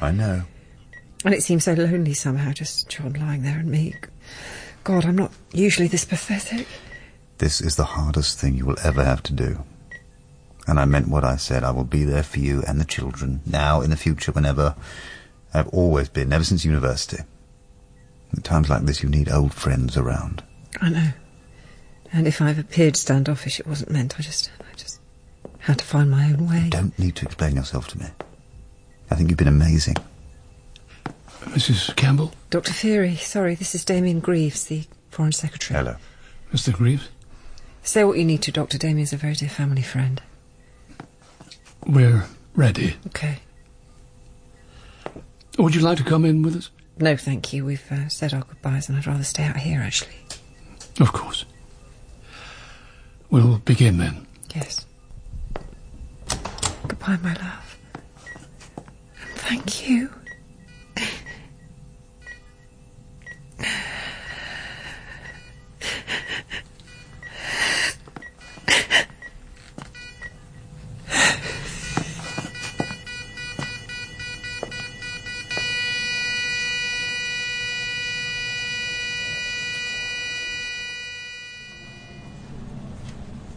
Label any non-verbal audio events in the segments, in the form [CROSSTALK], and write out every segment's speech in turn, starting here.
I know. And it seems so lonely somehow, just John lying there and me. God, I'm not usually this pathetic. This is the hardest thing you will ever have to do. And I meant what I said. I will be there for you and the children, now, in the future, whenever. I've always been, ever since university. At times like this, you need old friends around. I know. And if I've appeared standoffish, it wasn't meant. I just, I just had to find my own way. You don't need to explain yourself to me. I think you've been amazing. Mrs. Campbell? Dr. Feary, sorry, this is Damien Greaves, the Foreign Secretary. Hello. Mr. Greaves? Say what you need to, Doctor. Damien's a very dear family friend. We're ready. Okay. Would you like to come in with us? No, thank you. We've uh, said our goodbyes, and I'd rather stay out here, actually. Of course. We'll begin then. Yes. Goodbye, my love. Thank you.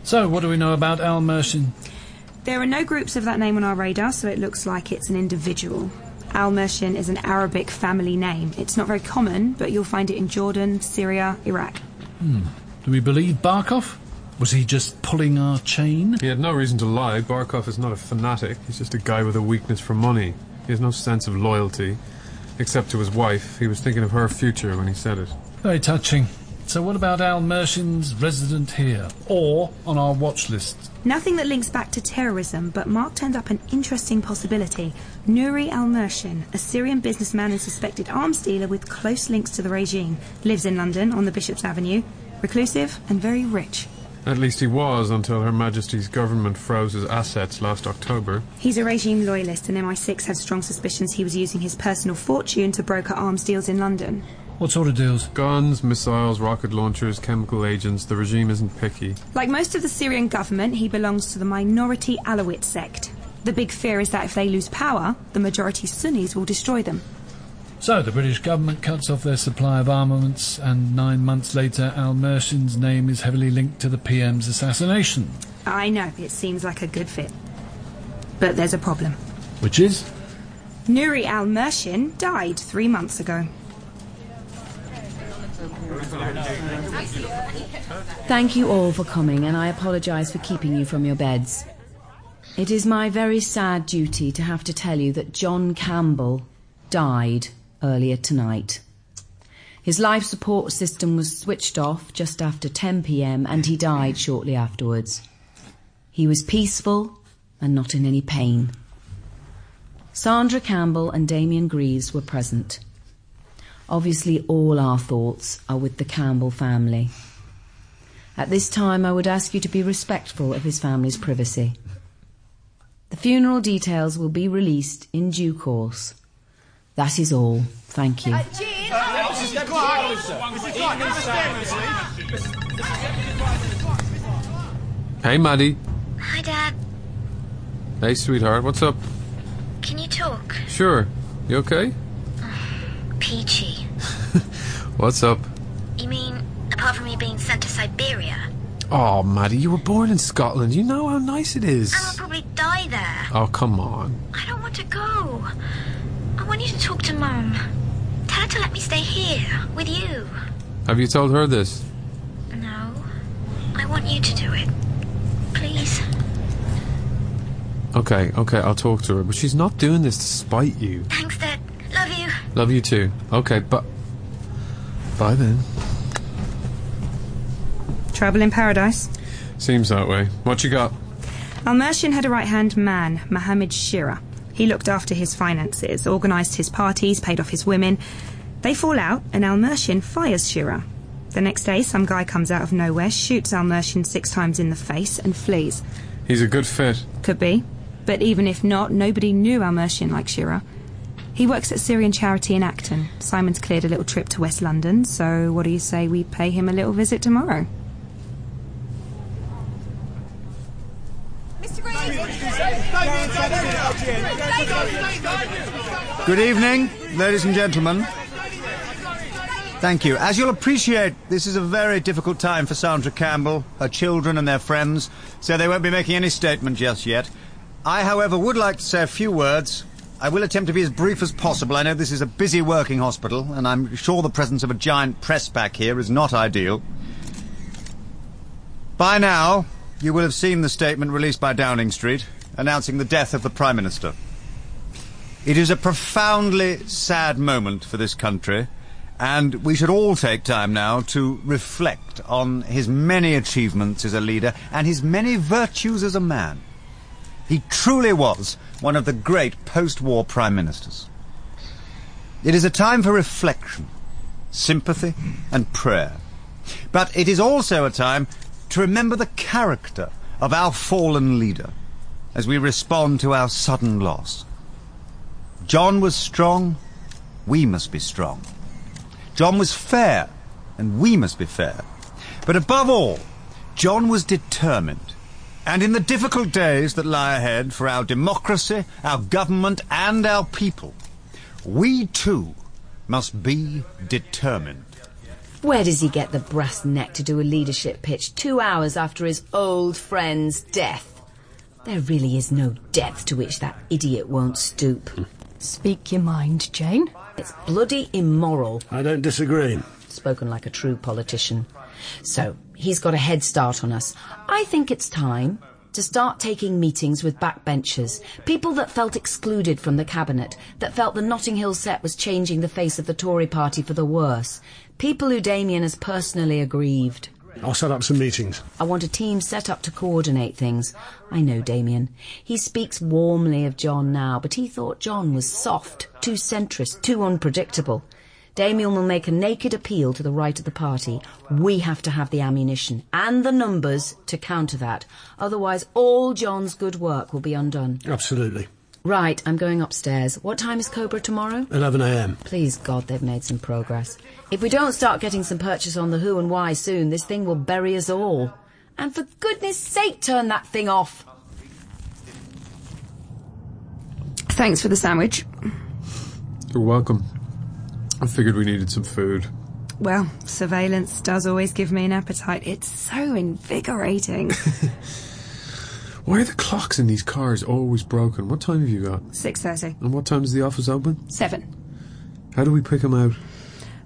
So, what do we know about Al Mershin? There are no groups of that name on our radar, so it looks like it's an individual. Al Mershin is an Arabic family name. It's not very common, but you'll find it in Jordan, Syria, Iraq. Hmm. Do we believe Barkov? Was he just pulling our chain? He had no reason to lie. Barkov is not a fanatic. He's just a guy with a weakness for money. He has no sense of loyalty, except to his wife. He was thinking of her future when he said it. Very touching. So, what about Al Mershin's resident here, or on our watch list? Nothing that links back to terrorism, but Mark turned up an interesting possibility. Nuri Al Mershin, a Syrian businessman and suspected arms dealer with close links to the regime, lives in London on the Bishop's Avenue, reclusive and very rich. At least he was until Her Majesty's government froze his assets last October. He's a regime loyalist, and MI6 had strong suspicions he was using his personal fortune to broker arms deals in London. What sort of deals? Guns, missiles, rocket launchers, chemical agents. The regime isn't picky. Like most of the Syrian government, he belongs to the minority Alawite sect. The big fear is that if they lose power, the majority Sunnis will destroy them. So, the British government cuts off their supply of armaments, and nine months later, Al Mershin's name is heavily linked to the PM's assassination. I know, it seems like a good fit. But there's a problem. Which is? Nuri al Mershin died three months ago. Thank you all for coming, and I apologise for keeping you from your beds. It is my very sad duty to have to tell you that John Campbell died earlier tonight. His life support system was switched off just after 10 pm and he died shortly afterwards. He was peaceful and not in any pain. Sandra Campbell and Damien Greaves were present. Obviously, all our thoughts are with the Campbell family. At this time, I would ask you to be respectful of his family's privacy. The funeral details will be released in due course. That is all. Thank you. Hey, Maddie. Hi, Dad. Hey, sweetheart. What's up? Can you talk? Sure. You okay? Peachy. What's up? You mean, apart from me being sent to Siberia? Oh, Maddie, you were born in Scotland. You know how nice it is. And I'll probably die there. Oh, come on. I don't want to go. I want you to talk to Mum. Tell her to let me stay here with you. Have you told her this? No. I want you to do it. Please. Okay, okay, I'll talk to her. But she's not doing this to spite you. Thanks, Dad. Love you. Love you too. Okay, but. Bye then. Trouble in paradise? Seems that way. What you got? Al Mershin had a right hand man, Mohammed Shira. He looked after his finances, organised his parties, paid off his women. They fall out, and Al Mershin fires Shira. The next day, some guy comes out of nowhere, shoots Al Mershin six times in the face, and flees. He's a good fit. Could be. But even if not, nobody knew Al Mershin like Shira. He works at Syrian Charity in Acton. Simon's cleared a little trip to West London, so what do you say we pay him a little visit tomorrow? Good evening, ladies and gentlemen. Thank you. As you'll appreciate, this is a very difficult time for Sandra Campbell, her children and their friends, so they won't be making any statement just yet. I, however, would like to say a few words. I will attempt to be as brief as possible. I know this is a busy working hospital, and I'm sure the presence of a giant press back here is not ideal. By now, you will have seen the statement released by Downing Street announcing the death of the Prime Minister. It is a profoundly sad moment for this country, and we should all take time now to reflect on his many achievements as a leader and his many virtues as a man. He truly was one of the great post-war prime ministers. It is a time for reflection, sympathy and prayer. But it is also a time to remember the character of our fallen leader as we respond to our sudden loss. John was strong, we must be strong. John was fair, and we must be fair. But above all, John was determined. And in the difficult days that lie ahead for our democracy, our government, and our people, we too must be determined. Where does he get the brass neck to do a leadership pitch two hours after his old friend's death? There really is no depth to which that idiot won't stoop. Speak your mind, Jane. It's bloody immoral. I don't disagree. Spoken like a true politician. So, he's got a head start on us. I think it's time to start taking meetings with backbenchers, people that felt excluded from the cabinet, that felt the Notting Hill set was changing the face of the Tory party for the worse, people who Damien has personally aggrieved. I'll set up some meetings. I want a team set up to coordinate things. I know Damien. He speaks warmly of John now, but he thought John was soft, too centrist, too unpredictable. Damien will make a naked appeal to the right of the party. We have to have the ammunition and the numbers to counter that. Otherwise, all John's good work will be undone. Absolutely. Right, I'm going upstairs. What time is Cobra tomorrow? 11 a.m. Please God, they've made some progress. If we don't start getting some purchase on the who and why soon, this thing will bury us all. And for goodness sake, turn that thing off. Thanks for the sandwich. You're welcome. I figured we needed some food. Well, surveillance does always give me an appetite. It's so invigorating. [LAUGHS] Why are the clocks in these cars always broken? What time have you got? 6.30. And what time is the office open? 7. How do we pick him out?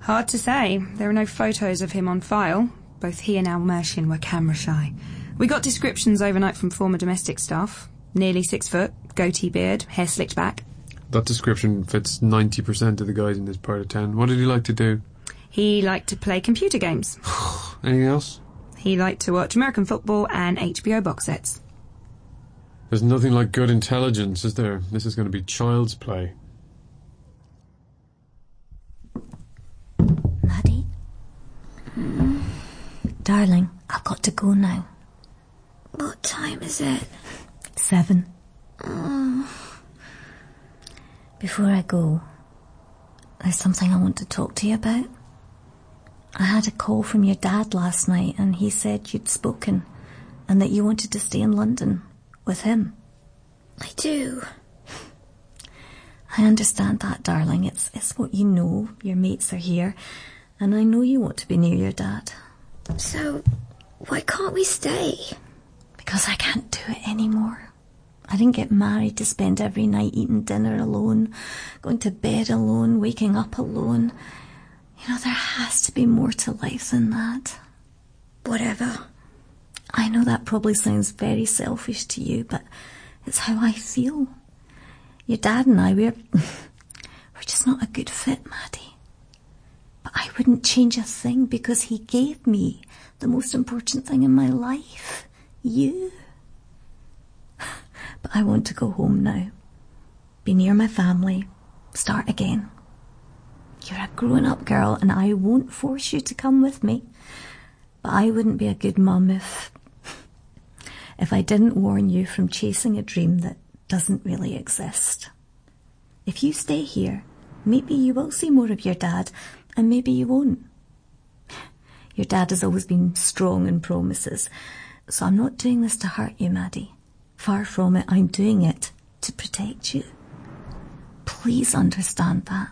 Hard to say. There are no photos of him on file. Both he and Al Mershin were camera shy. We got descriptions overnight from former domestic staff. Nearly six foot, goatee beard, hair slicked back. That description fits 90% of the guys in this part of town. What did he like to do? He liked to play computer games. [SIGHS] Anything else? He liked to watch American football and HBO box sets. There's nothing like good intelligence, is there? This is going to be child's play. Maddie? Darling, I've got to go now. What time is it? Seven. Oh, Before I go, there's something I want to talk to you about. I had a call from your dad last night and he said you'd spoken and that you wanted to stay in London with him. I do. I understand that, darling. It's it's what you know. Your mates are here, and I know you want to be near your dad. So, why can't we stay? Because I can't do it anymore. I didn't get married to spend every night eating dinner alone, going to bed alone, waking up alone. You know, there has to be more to life than that. Whatever. I know that probably sounds very selfish to you, but it's how I feel. Your dad and I, we're, [LAUGHS] we're just not a good fit, Maddie. But I wouldn't change a thing because he gave me the most important thing in my life. You. I want to go home now. Be near my family. Start again. You're a grown up girl and I won't force you to come with me. But I wouldn't be a good mum if if I didn't warn you from chasing a dream that doesn't really exist. If you stay here, maybe you will see more of your dad, and maybe you won't. Your dad has always been strong in promises, so I'm not doing this to hurt you, Maddie. Far from it, I'm doing it to protect you. Please understand that.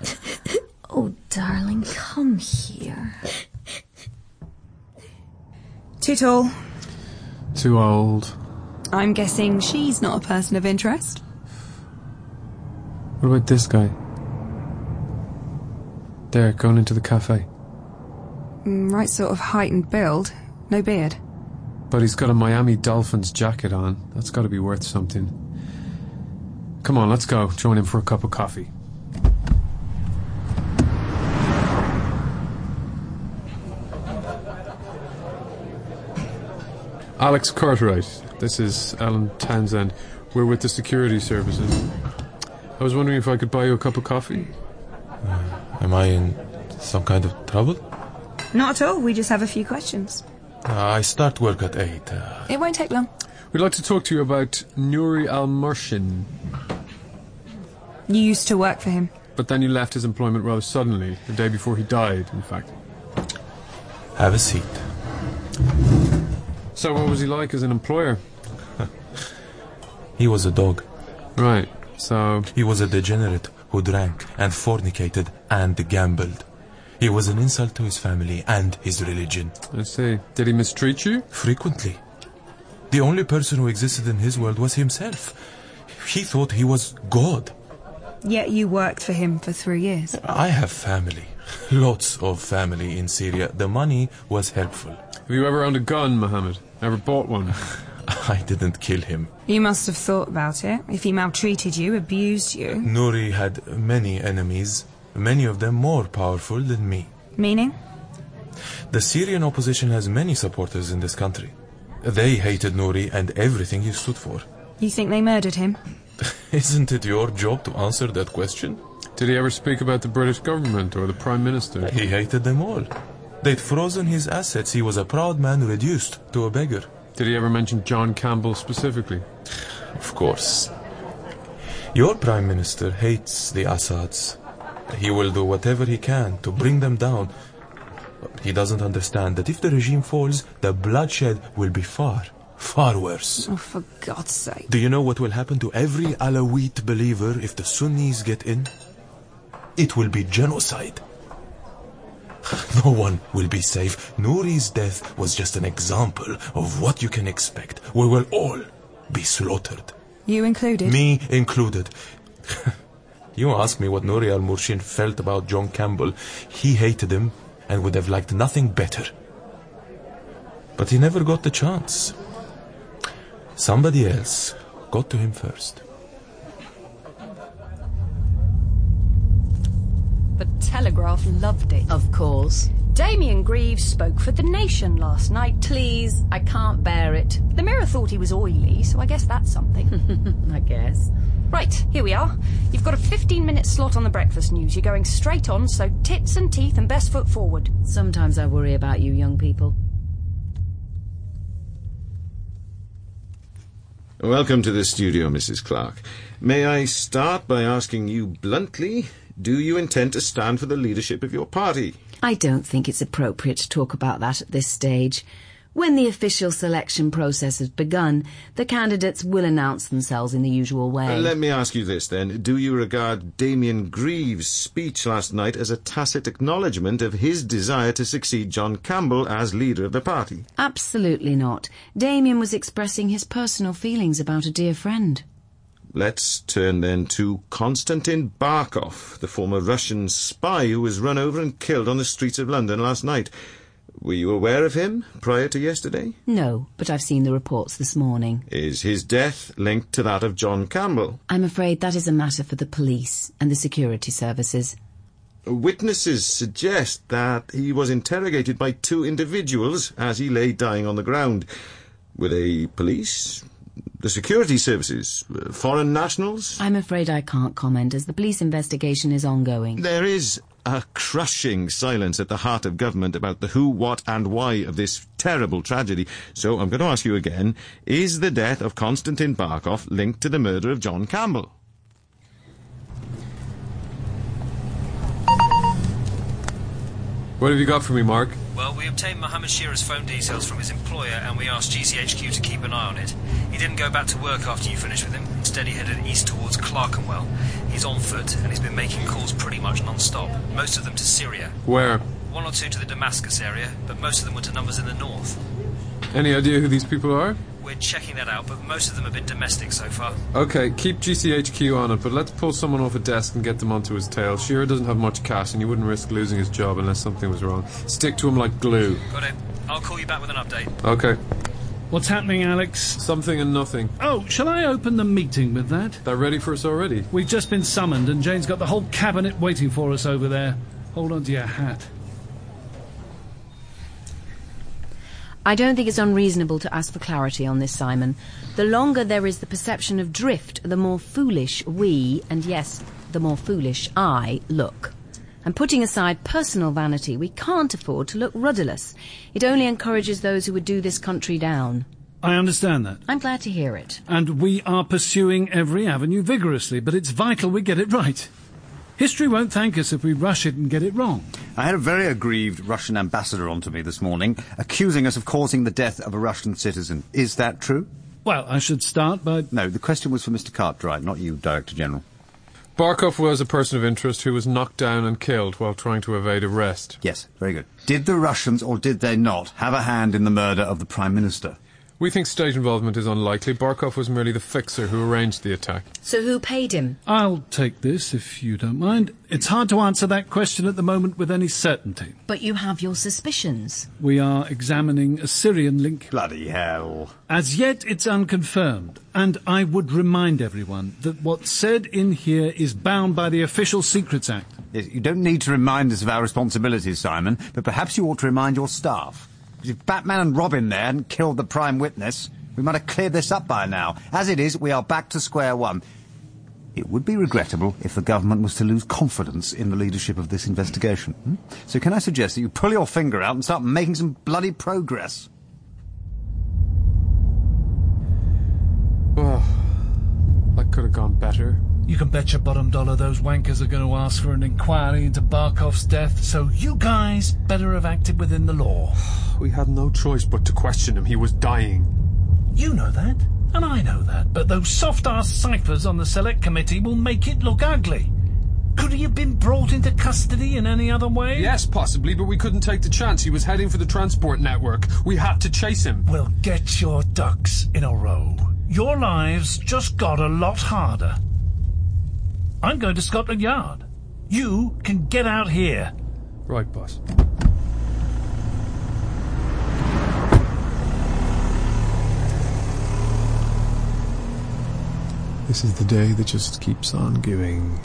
[LAUGHS] oh, darling, come here. Too tall. Too old. I'm guessing she's not a person of interest. What about this guy? There, going into the cafe. Mm, Right sort of height and build. No beard. But he's got a Miami Dolphins jacket on. That's got to be worth something. Come on, let's go. Join him for a cup of coffee. Alex Cartwright. This is Alan Townsend. We're with the security services. I was wondering if I could buy you a cup of coffee. Uh, am I in some kind of trouble? Not at all. We just have a few questions. Uh, I start work at 8. Uh, It won't take long. We'd like to talk to you about Nuri Al Mershin, You used to work for him. but then you left his employment rather suddenly, the day before he died, in fact. have a seat. So, what was he like as an employer? He was a dog. Right, so. He was a degenerate who drank and fornicated and gambled. He was an insult to his family and his religion. I see. Did he mistreat you? Frequently. The only person who existed in his world was himself. He thought he was God. Yet you worked for him for three years. I have family. [LAUGHS] Lots of family in Syria. The money was helpful. Have you ever owned a gun, Mohammed? Ever bought one? [LAUGHS] I didn't kill him. You must have thought about it. If he maltreated you, abused you. Nuri had many enemies, many of them more powerful than me. Meaning? The Syrian opposition has many supporters in this country. They hated Nuri and everything he stood for. You think they murdered him? [LAUGHS] Isn't it your job to answer that question? Did he ever speak about the British government or the Prime Minister? He hated them all. They'd frozen his assets. He was a proud man reduced to a beggar. Did he ever mention John Campbell specifically? Of course. Your Prime Minister hates the Assads. He will do whatever he can to bring them down. But He doesn't understand that if the regime falls, the bloodshed will be far, far worse. Oh, for God's sake. Do you know what will happen to every Alawite believer if the Sunnis get in? It will be genocide. [LAUGHS] No one will be safe. Nuri's death was just an example of what you can expect. We will all be slaughtered. You included? Me included. [LAUGHS] you ask me what Nuri al Mershin felt about John Campbell. He hated him and would have liked nothing better. But he never got the chance. Somebody else got to him first. The Telegraph loved it. Of course. Damien Greaves spoke for The Nation last night. Please, I can't bear it. The Mirror thought he was oily, so I guess that's something. [LAUGHS] I guess. Right, here we are. You've got a 15 minute slot on the breakfast news. You're going straight on, so tits and teeth and best foot forward. Sometimes I worry about you young people. Welcome to the studio, Mrs. Clark. May I start by asking you bluntly, do you intend to stand for the leadership of your party? I don't think it's appropriate to talk about that at this stage. When the official selection process has begun, the candidates will announce themselves in the usual way. Uh, let me ask you this then. Do you regard Damien Greaves' speech last night as a tacit acknowledgement of his desire to succeed John Campbell as leader of the party? Absolutely not. Damien was expressing his personal feelings about a dear friend. Let's turn then to Konstantin Barkov, the former Russian spy who was run over and killed on the streets of London last night. Were you aware of him prior to yesterday? No, but I've seen the reports this morning. Is his death linked to that of John Campbell? I'm afraid that is a matter for the police and the security services. Witnesses suggest that he was interrogated by two individuals as he lay dying on the ground. Were they police? The security services? Foreign nationals? I'm afraid I can't comment as the police investigation is ongoing. There is a crushing silence at the heart of government about the who, what, and why of this terrible tragedy. So I'm going to ask you again is the death of Konstantin Barkov linked to the murder of John Campbell? What have you got for me, Mark? Well, we obtained Mohammed Shira's phone details from his employer and we asked GCHQ to keep an eye on it. He didn't go back to work after you finished with him. Instead, he headed east towards Clerkenwell. He's on foot and he's been making calls pretty much non-stop. Most of them to Syria. Where? One or two to the Damascus area, but most of them were to numbers in the north. Any idea who these people are? We're checking that out, but most of them have been domestic so far. Okay, keep GCHQ on it, but let's pull someone off a desk and get them onto his tail. Shearer doesn't have much cash, and he wouldn't risk losing his job unless something was wrong. Stick to him like glue. Got it. I'll call you back with an update. Okay. What's happening, Alex? Something and nothing. Oh, shall I open the meeting with that? They're ready for us already. We've just been summoned, and Jane's got the whole cabinet waiting for us over there. Hold on to your hat. I don't think it's unreasonable to ask for clarity on this, Simon. The longer there is the perception of drift, the more foolish we, and yes, the more foolish I, look. And putting aside personal vanity, we can't afford to look rudderless. It only encourages those who would do this country down. I understand that. I'm glad to hear it. And we are pursuing every avenue vigorously, but it's vital we get it right. History won't thank us if we rush it and get it wrong. I had a very aggrieved Russian ambassador on to me this morning, accusing us of causing the death of a Russian citizen. Is that true? Well, I should start by. No, the question was for Mr. Cartwright, not you, Director General. Barkov was a person of interest who was knocked down and killed while trying to evade arrest. Yes, very good. Did the Russians, or did they not, have a hand in the murder of the Prime Minister? We think state involvement is unlikely. Barkov was merely the fixer who arranged the attack. So who paid him? I'll take this, if you don't mind. It's hard to answer that question at the moment with any certainty. But you have your suspicions. We are examining a Syrian link. Bloody hell. As yet, it's unconfirmed. And I would remind everyone that what's said in here is bound by the Official Secrets Act. Yes, you don't need to remind us of our responsibilities, Simon, but perhaps you ought to remind your staff. If Batman and Robin there hadn't killed the prime witness, we might have cleared this up by now. As it is, we are back to square one. It would be regrettable if the government was to lose confidence in the leadership of this investigation. Hmm? So can I suggest that you pull your finger out and start making some bloody progress? Oh, that could have gone better. You can bet your bottom dollar those wankers are going to ask for an inquiry into Barkov's death, so you guys better have acted within the law. [SIGHS] We had no choice but to question him. He was dying. You know that, and I know that, but those soft-ass ciphers on the select committee will make it look ugly. Could he have been brought into custody in any other way? Yes, possibly, but we couldn't take the chance. He was heading for the transport network. We had to chase him. Well, get your ducks in a row. Your lives just got a lot harder. I'm going to Scotland Yard. You can get out here. Right, boss. This is the day that just keeps on giving.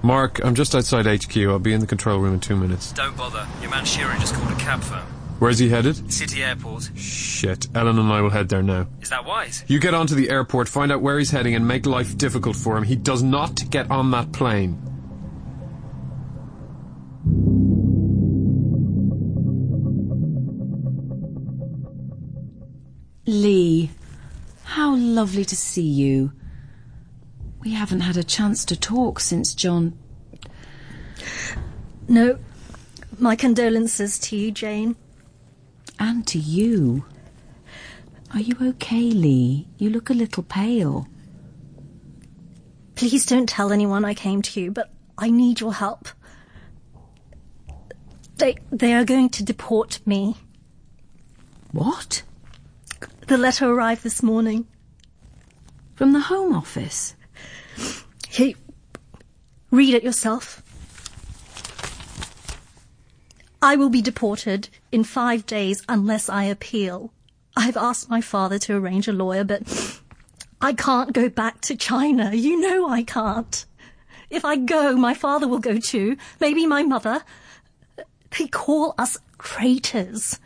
Mark, I'm just outside HQ. I'll be in the control room in two minutes. Don't bother. Your man Shearer just called a cab firm. Where's he headed? City Airport. Shit. Ellen and I will head there now. Is that wise? You get onto the airport, find out where he's heading, and make life difficult for him. He does not get on that plane. Li, how lovely to see you. We haven't had a chance to talk since John. No, my condolences to you, Jane. And to you. Are you okay, Li? You look a little pale. Please don't tell anyone I came to you, but I need your help. They they are going to deport me. What? The letter arrived this morning. From the Home Office? Here, read it yourself. I will be deported in five days unless I appeal. I've asked my father to arrange a lawyer, but I can't go back to China. You know I can't. If I go, my father will go too. Maybe my mother. They call us traitors.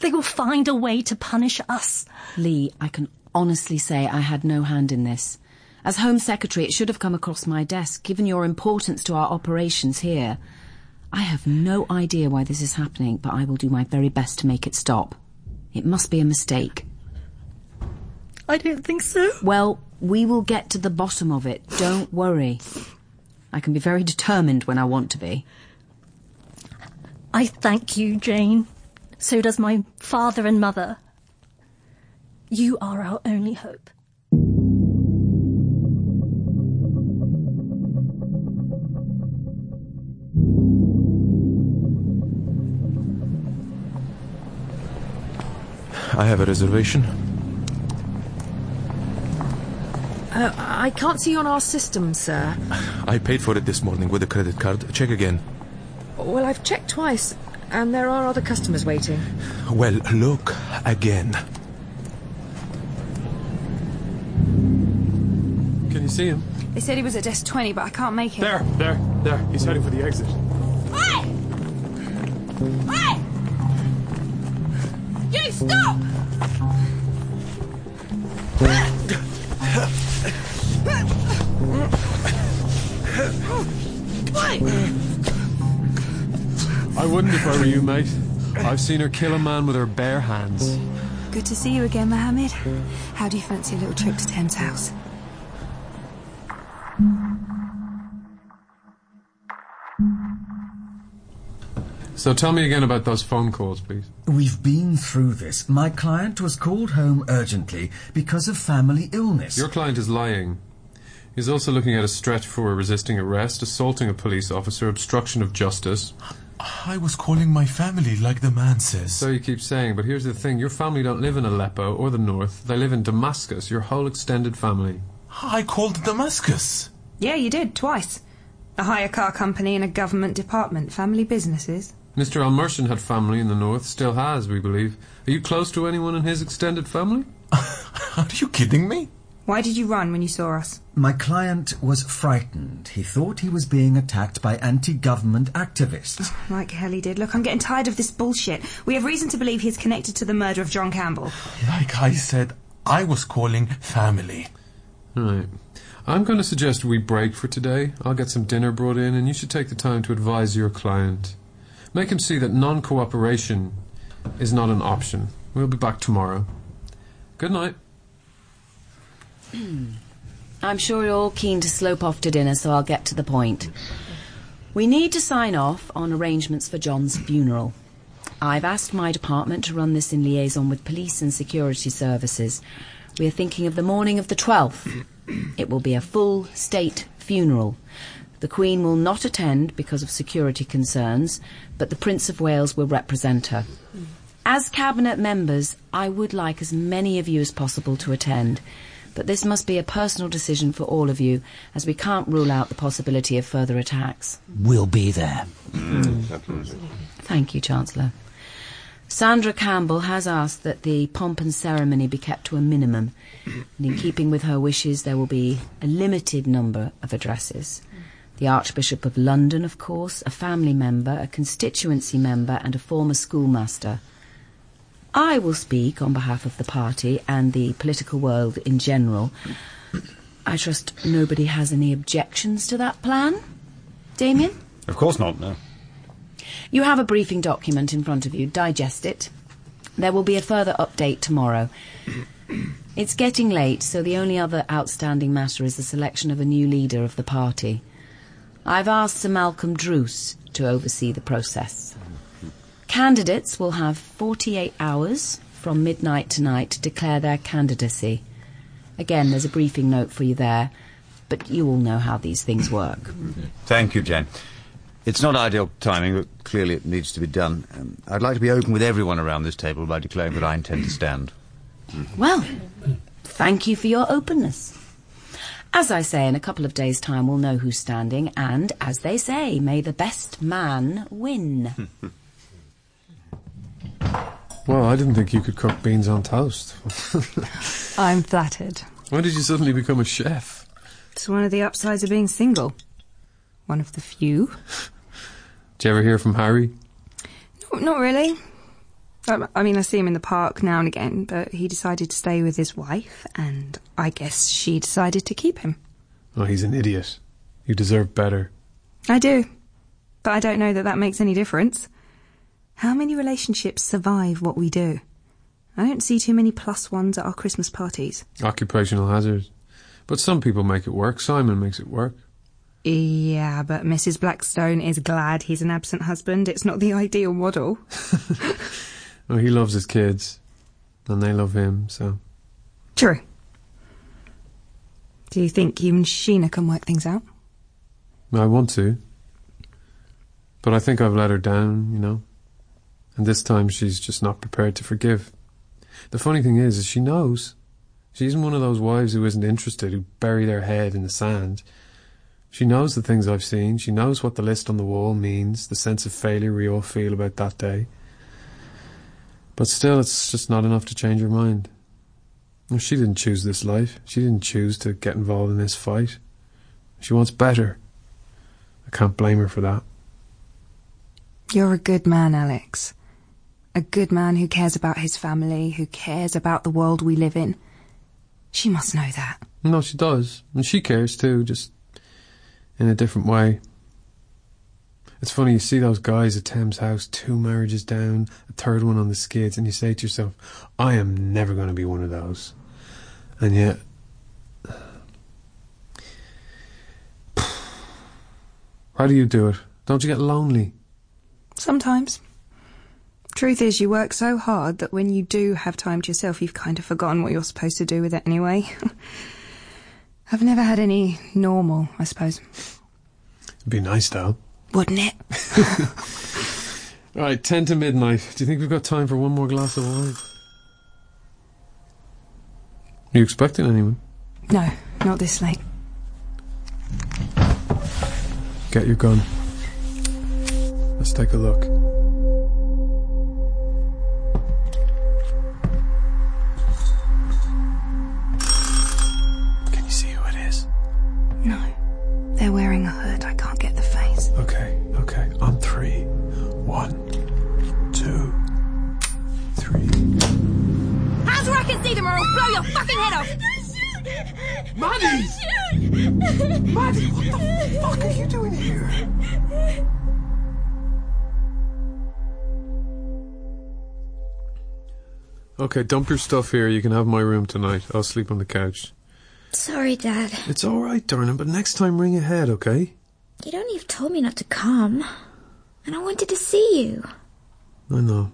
They will find a way to punish us. Li, I can honestly say I had no hand in this. As Home Secretary, it should have come across my desk, given your importance to our operations here. I have no idea why this is happening, but I will do my very best to make it stop. It must be a mistake. I don't think so. Well, we will get to the bottom of it. Don't worry. I can be very determined when I want to be. I thank you, Jane. So does my father and mother. You are our only hope. I have a reservation. Uh, I can't see on our system, sir. I paid for it this morning with a credit card. Check again. Well, I've checked twice, and there are other customers waiting. Well, look again. Can you see him? They said he was at desk 20, but I can't make it. There, there, there. He's heading for the exit. Hey! Hey! You stop! Wait! I wouldn't if I were you, mate. I've seen her kill a man with her bare hands. Good to see you again, Mohammed. How do you fancy a little trip to Thames House? So tell me again about those phone calls, please. We've been through this. My client was called home urgently because of family illness. Your client is lying. He's also looking at a stretch for resisting arrest, assaulting a police officer, obstruction of justice. I was calling my family like the man says. So you keep saying, but here's the thing your family don't live in Aleppo or the north. They live in Damascus, your whole extended family. I called Damascus. Yeah, you did, twice. A hire car company and a government department, family businesses. Mr. Al Mershin had family in the north, still has, we believe. Are you close to anyone in his extended family? [LAUGHS] Are you kidding me? Why did you run when you saw us? My client was frightened. He thought he was being attacked by anti-government activists. Oh, like hell he did. Look, I'm getting tired of this bullshit. We have reason to believe he's connected to the murder of John Campbell. Like I said, I was calling family. Right. I'm going to suggest we break for today. I'll get some dinner brought in, and you should take the time to advise your client. Make him see that non cooperation is not an option. We'll be back tomorrow. Good night. [CLEARS THROAT] I'm sure you're all keen to slope off to dinner, so I'll get to the point. We need to sign off on arrangements for John's funeral. I've asked my department to run this in liaison with police and security services. We are thinking of the morning of the 12th. It will be a full state funeral. The Queen will not attend because of security concerns, but the Prince of Wales will represent her. As Cabinet members, I would like as many of you as possible to attend, but this must be a personal decision for all of you, as we can't rule out the possibility of further attacks. We'll be there. Mm. Thank you, Chancellor. Sandra Campbell has asked that the pomp and ceremony be kept to a minimum, and in keeping with her wishes, there will be a limited number of addresses. The Archbishop of London, of course, a family member, a constituency member, and a former schoolmaster. I will speak on behalf of the party and the political world in general. I trust nobody has any objections to that plan? Damien? Of course not, no. You have a briefing document in front of you. Digest it. There will be a further update tomorrow. It's getting late, so the only other outstanding matter is the selection of a new leader of the party. I've asked Sir Malcolm Druce to oversee the process. Candidates will have 48 hours from midnight tonight to declare their candidacy. Again, there's a briefing note for you there, but you all know how these things work. Thank you, Jane. It's not ideal timing, but clearly it needs to be done. Um, I'd like to be open with everyone around this table by declaring that I intend to stand. Well, thank you for your openness. As I say, in a couple of days' time we'll know who's standing, and as they say, may the best man win. [LAUGHS] Well, I didn't think you could cook beans on toast. [LAUGHS] I'm flattered. when did you suddenly become a chef? It's one of the upsides of being single. One of the few. [LAUGHS] Did you ever hear from Harry? No, not really. I, I mean, I see him in the park now and again, but he decided to stay with his wife, and I guess she decided to keep him. Oh, he's an idiot. You deserve better. I do. But I don't know that that makes any difference. How many relationships survive what we do? I don't see too many plus ones at our Christmas parties. Occupational hazard. But some people make it work. Simon makes it work. Yeah, but Mrs. Blackstone is glad he's an absent husband. It's not the [LAUGHS] ideal model. [LAUGHS] Oh, he loves his kids, and they love him, so. True. Do you think you and Sheena can work things out? I want to. But I think I've let her down, you know. And this time she's just not prepared to forgive. The funny thing is, is she knows. She isn't one of those wives who isn't interested, who bury their head in the sand. She knows the things I've seen. She knows what the list on the wall means, the sense of failure we all feel about that day. But still, it's just not enough to change her mind. She didn't choose this life. She didn't choose to get involved in this fight. She wants better. I can't blame her for that. You're a good man, Alex. A good man who cares about his family, who cares about the world we live in. She must know that. No, she does. And she cares too, just in a different way. It's funny, you see those guys at Thames House, two marriages down, a third one on the skids, and you say to yourself, I am never going to be one of those. And yet. [SIGHS] How do you do it? Don't you get lonely? Sometimes. Truth is, you work so hard that when you do have time to yourself, you've kind of forgotten what you're supposed to do with it anyway. [LAUGHS] I've never had any normal, I suppose. It'd be nice though. Wouldn't it? [LAUGHS] Right, ten to midnight. Do you think we've got time for one more glass of wine? Are you expecting anyone? No, not this late. Get your gun. Let's take a look. Head off! Maddie! Maddie, what the fuck are you doing here? Okay, dump your stuff here. You can have my room tonight. I'll sleep on the couch. Sorry, Dad. It's all right, darling, but next time ring ahead, okay? You'd only have told me not to come. And I wanted to see you. I know.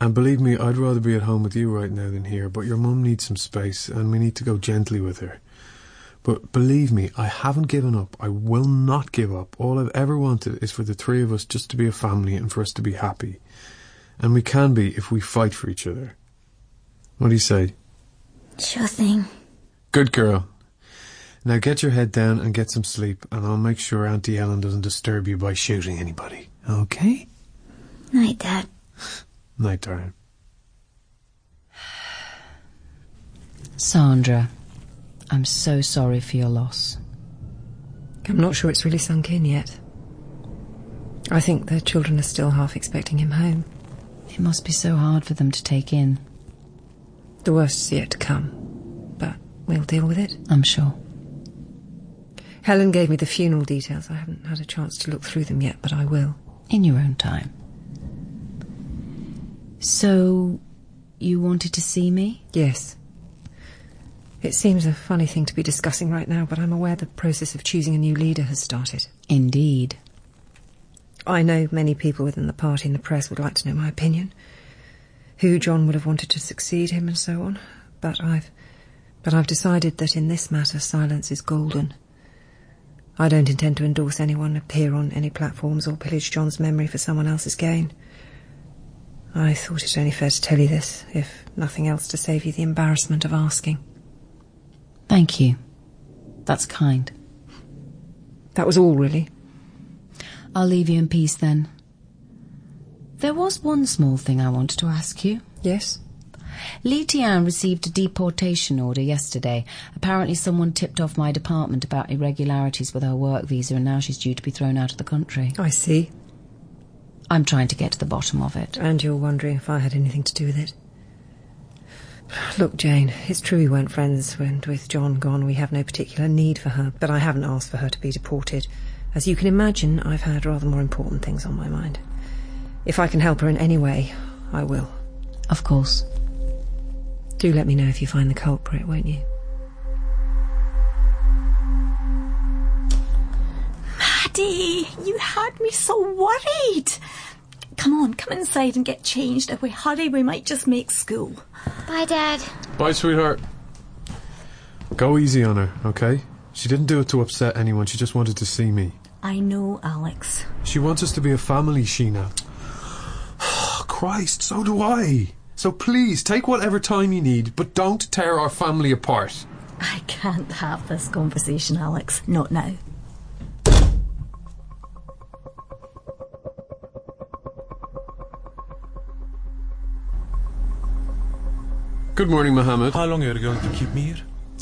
And believe me, I'd rather be at home with you right now than here, but your mum needs some space, and we need to go gently with her. But believe me, I haven't given up. I will not give up. All I've ever wanted is for the three of us just to be a family and for us to be happy. And we can be if we fight for each other. What do you say? Sure thing. Good girl. Now get your head down and get some sleep, and I'll make sure Auntie Ellen doesn't disturb you by shooting anybody. Okay? Night, Dad. Night, darling. Sandra, I'm so sorry for your loss. I'm not sure it's really sunk in yet. I think the children are still half expecting him home. It must be so hard for them to take in. The worst's yet to come, but we'll deal with it. I'm sure. Helen gave me the funeral details. I haven't had a chance to look through them yet, but I will. In your own time. So, you wanted to see me? Yes. It seems a funny thing to be discussing right now, but I'm aware the process of choosing a new leader has started. Indeed. I know many people within the party and the press would like to know my opinion. Who John would have wanted to succeed him and so on. But I've but I've decided that in this matter silence is golden. I don't intend to endorse anyone, appear on any platforms, or pillage John's memory for someone else's gain. I thought it only fair to tell you this, if nothing else to save you the embarrassment of asking. Thank you. That's kind. That was all, really. I'll leave you in peace then. There was one small thing I wanted to ask you. Yes? Li Tian received a deportation order yesterday. Apparently someone tipped off my department about irregularities with her work visa and now she's due to be thrown out of the country. I see. I'm trying to get to the bottom of it. And you're wondering if I had anything to do with it. Look, Jane, it's true we weren't friends, and with John gone, we have no particular need for her, but I haven't asked for her to be deported. As you can imagine, I've had rather more important things on my mind. If I can help her in any way, I will. Of course. Do let me know if you find the culprit, won't you? Maddie, you had me so worried. Come on, come inside and get changed. If we hurry, we might just make school. Bye, Dad. Bye, sweetheart. Go easy on her, okay? She didn't do it to upset anyone. She just wanted to see me. I know, Alex. She wants us to be a family, Sheena. [SIGHS] Christ, so do I. So please, take whatever time you need, but don't tear our family apart. I can't have this conversation, Alex. Not now. Good morning, Mohammed. How long are you going to keep me here?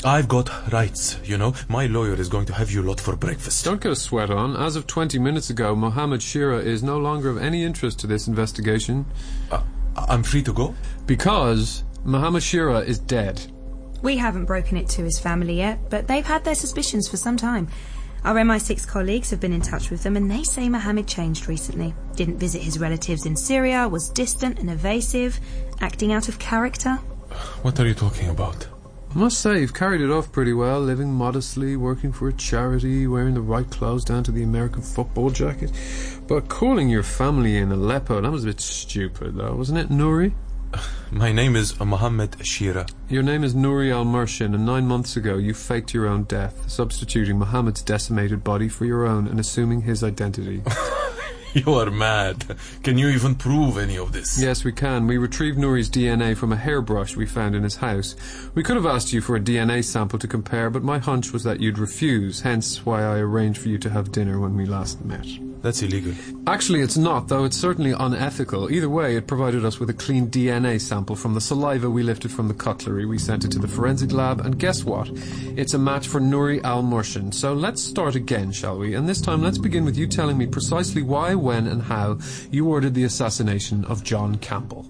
I've got rights, you know. My lawyer is going to have you lot for breakfast. Don't get a sweat on. As of 20 minutes ago, Mohammed Shira is no longer of any interest to this investigation. Uh, I'm free to go? Because Mohammed Shira is dead. We haven't broken it to his family yet, but they've had their suspicions for some time. Our MI6 colleagues have been in touch with them and they say Mohammed changed recently. Didn't visit his relatives in Syria, was distant and evasive, acting out of character. What are you talking about? I must say, you've carried it off pretty well, living modestly, working for a charity, wearing the right clothes down to the American football jacket. But calling your family in Aleppo, that was a bit stupid, though, wasn't it, Nuri? [LAUGHS] My name is Mohammed Shira. Your name is Nuri Al Mershin, and nine months ago you faked your own death, substituting Mohammed's decimated body for your own and assuming his identity. [LAUGHS] [LAUGHS] You are mad. Can you even prove any of this? Yes, we can. We retrieved Nuri's DNA from a hairbrush we found in his house. We could have asked you for a DNA sample to compare, but my hunch was that you'd refuse, hence why I arranged for you to have dinner when we last met. That's illegal. Actually, it's not, though it's certainly unethical. Either way, it provided us with a clean DNA sample from the saliva we lifted from the cutlery. We sent it to the forensic lab, and guess what? It's a match for Nuri Al Mershin. So let's start again, shall we? And this time, let's begin with you telling me precisely why, when, and how you ordered the assassination of John Campbell.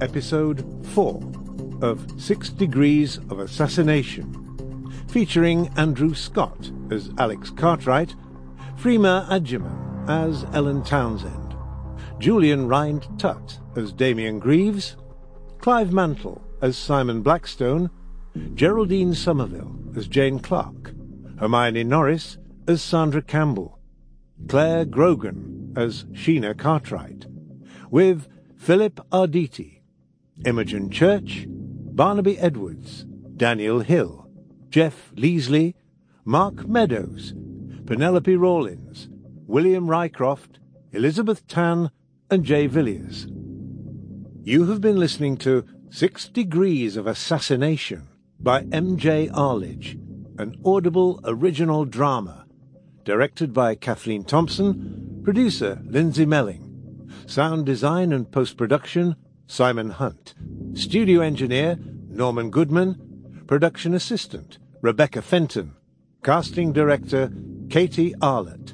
Episode 4 of Six Degrees of Assassination, featuring Andrew Scott as Alex Cartwright, Freema Agyeman as Ellen Townsend, Julian Rind Tutt as Damien Greaves, Clive Mantle as Simon Blackstone, Geraldine Somerville as Jane Clark, Hermione Norris as Sandra Campbell, Claire Grogan as Sheena Cartwright, with Philip Arditi, Imogen Church, Barnaby Edwards, Daniel Hill, Jeff Leasley, Mark Meadows, Penelope Rawlins, William Rycroft, Elizabeth Tan, and Jay Villiers. You have been listening to Six Degrees of Assassination by M.J. Arlidge, an audible original drama, directed by Kathleen Thompson, producer Lindsay Melling, sound design and post-production Simon Hunt, studio engineer Norman Goodman, production assistant Rebecca Fenton, casting director Katie Arlett.